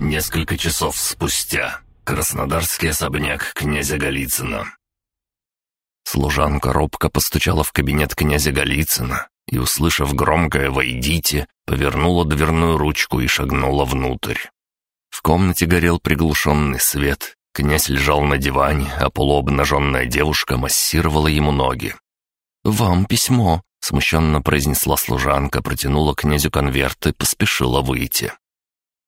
Несколько часов спустя. Краснодарский особняк князя Голицына. Служанка робко постучала в кабинет князя Голицына и, услышав громкое «Войдите», повернула дверную ручку и шагнула внутрь. В комнате горел приглушенный свет, князь лежал на диване, а полуобнаженная девушка массировала ему ноги. «Вам письмо», — смущенно произнесла служанка, протянула князю конверт и поспешила выйти.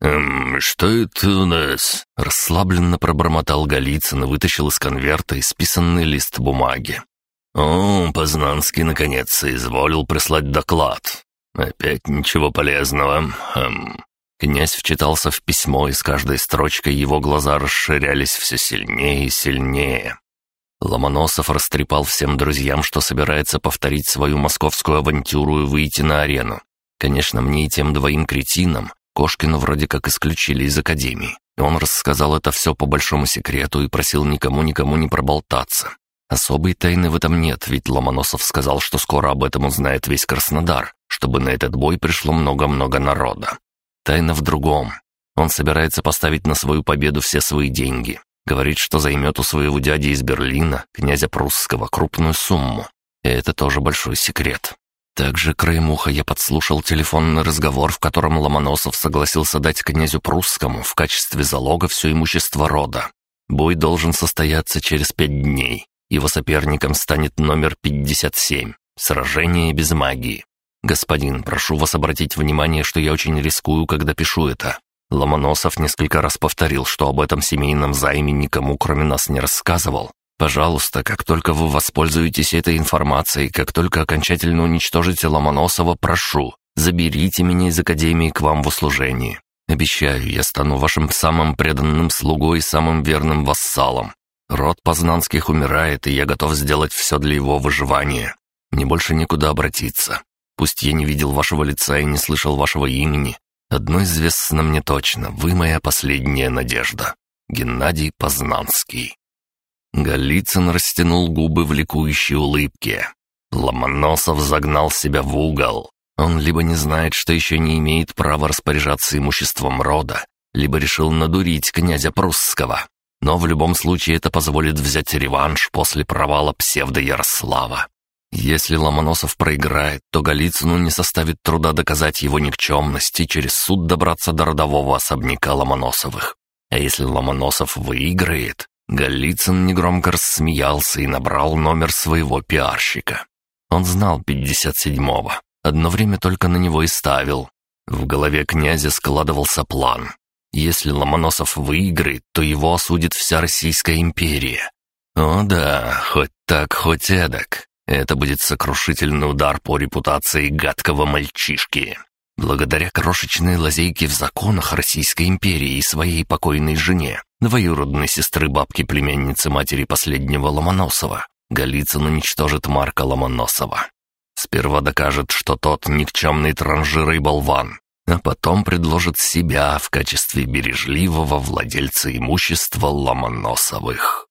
«Эм, что это у нас?» — расслабленно пробормотал Голицын и вытащил из конверта исписанный лист бумаги. «О, Познанский наконец изволил прислать доклад. Опять ничего полезного. Эм». Князь вчитался в письмо, и с каждой строчкой его глаза расширялись все сильнее и сильнее. Ломоносов растрепал всем друзьям, что собирается повторить свою московскую авантюру и выйти на арену. Конечно, мне и тем двоим кретинам, Кошкину вроде как исключили из академии. Он рассказал это все по большому секрету и просил никому-никому не проболтаться. Особой тайны в этом нет, ведь Ломоносов сказал, что скоро об этом узнает весь Краснодар, чтобы на этот бой пришло много-много народа. Тайна в другом. Он собирается поставить на свою победу все свои деньги. Говорит, что займет у своего дяди из Берлина, князя прусского, крупную сумму. И это тоже большой секрет. Также краем уха я подслушал телефонный разговор, в котором Ломоносов согласился дать князю прусскому в качестве залога все имущество рода. Бой должен состояться через пять дней. Его соперником станет номер 57. Сражение без магии. Господин, прошу вас обратить внимание, что я очень рискую, когда пишу это. Ломоносов несколько раз повторил, что об этом семейном займе никому, кроме нас, не рассказывал, Пожалуйста, как только вы воспользуетесь этой информацией, как только окончательно уничтожите Ломоносова, прошу, заберите меня из Академии к вам в услужении. Обещаю, я стану вашим самым преданным слугой и самым верным вассалом. Род Познанских умирает, и я готов сделать все для его выживания. Мне больше некуда обратиться. Пусть я не видел вашего лица и не слышал вашего имени. Одно известно мне точно, вы моя последняя надежда. Геннадий Познанский. Голицын растянул губы в ликующей улыбке. Ломоносов загнал себя в угол. Он либо не знает, что еще не имеет права распоряжаться имуществом рода, либо решил надурить князя прусского. Но в любом случае это позволит взять реванш после провала псевдо-Ярослава. Если Ломоносов проиграет, то Голицыну не составит труда доказать его никчемность и через суд добраться до родового особняка Ломоносовых. А если Ломоносов выиграет, Голицын негромко рассмеялся и набрал номер своего пиарщика. Он знал 57-го, одно время только на него и ставил. В голове князя складывался план. Если Ломоносов выиграет, то его осудит вся Российская империя. О да, хоть так, хоть эдак. Это будет сокрушительный удар по репутации гадкого мальчишки. Благодаря крошечной лазейке в законах Российской империи и своей покойной жене, двоюродной сестры бабки-племянницы матери последнего Ломоносова, Голицын уничтожит Марка Ломоносова. Сперва докажет, что тот никчемный транжир и болван, а потом предложит себя в качестве бережливого владельца имущества Ломоносовых.